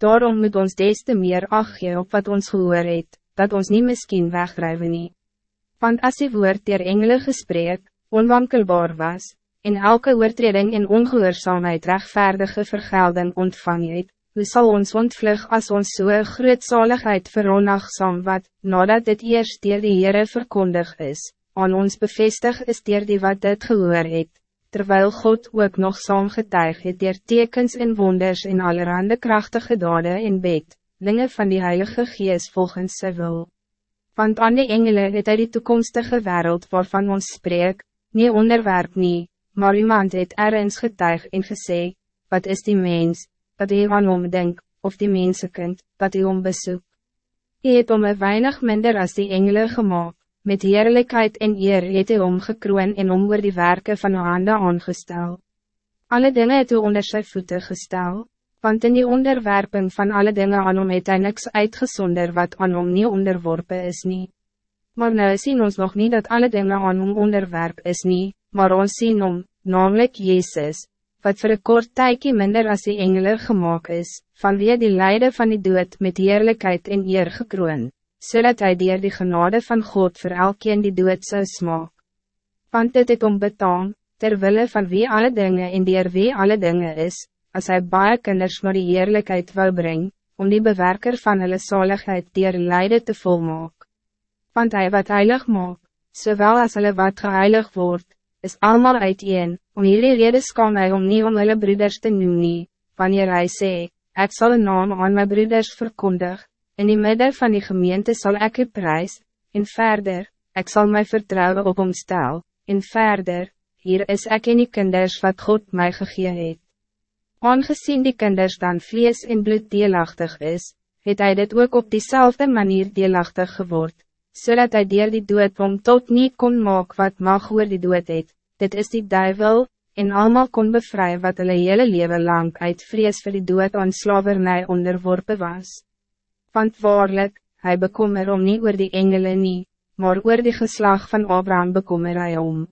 Daarom moet ons des te meer gee op wat ons gehoor het, dat ons niet miskien wegdrijven nie. Want as die woord der engele gesprek, onwankelbaar was, en elke oortreding in ongehoorzaamheid rechtvaardige vergelding ontvang het, hoe sal ons ontvlug as ons so'n groot zaligheid veronagzaam wat, nadat dit eerst dier die Heere verkondig is, aan ons bevestig is dier die wat dit gehoor het, terwijl God ook nog saam getuig het dier tekens en wonders en allerhande krachtige dade in bed, dinge van die Heilige Gees volgens sy wil. Want aan die engele het hy die toekomstige wereld waarvan ons spreek, nie onderwerp nie, maar iemand het ergens getuig en gesê, wat is die mens, dat hy aan hom denk, of die mensenkind, dat hy hom besoek. Hy het om een weinig minder als die engele gemaakt met heerlijkheid en eer het hy omgekroon en om oor die werken van die hande aangestel. Alle dingen het hy onder sy voeten gestel, want in die onderwerping van alle dingen aan hom het hy niks uitgezonder wat aan hom nie onderworpen is nie. Maar nou zien ons nog niet dat alle dingen aan hom onderwerp is nie, maar ons zien hom, namelijk Jezus, wat voor een kort tijdje minder als die engelen gemaakt is, vanweer die lijden van die dood met heerlijkheid en eer gekroond zodat so hij dier die genade van God voor elkeen die dood zou smaak. Want dit het om betaam, terwille van wie alle dingen in dier wie alle dingen is, als hij baie kinders maar die eerlijkheid wil brengen, om die bewerker van hulle zaligheid dier lijden te volmaak. Want hij wat heilig maak, zowel als hulle wat geheilig wordt, is allemaal uiteen, om hierdie redes kan hy om nie om hulle broeders te noem nie, wanneer hy sê, ek sal een naam aan my broeders verkondig, In die midden van die gemeente zal ik u prijs, en verder, ik zal mijn vertrouwen op hom stel, en verder, hier is ik in die kinders wat God mij gegee het. Aangezien die kinders dan vlees en bloed deelachtig is, het hij dit ook op diezelfde manier deelachtig geword, zodat hij dier die dood om tot niet kon maak wat mag oor die dood het, dit is die duivel, en allemaal kon bevrijden wat hulle hele leven lang uit vrees vir die dood aan slavernij onderworpen was want waarlijk, hij bekommer om niet oor die engelen nie, maar oor die geslag van Abraham bekommer hij om.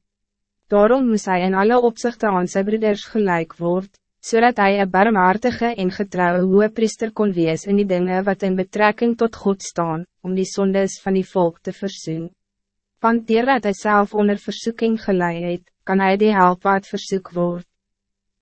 Daarom moest hij in alle opzichten aan zijn broeders gelijk worden, zodat hij een barmhartige en getrouwe hoge priester kon wees in die dingen wat in betrekking tot God staan, om die zondes van die volk te verzoen. Want dier dat hij zelf onder verzoeking geleid kan hij die help wat verzoek word.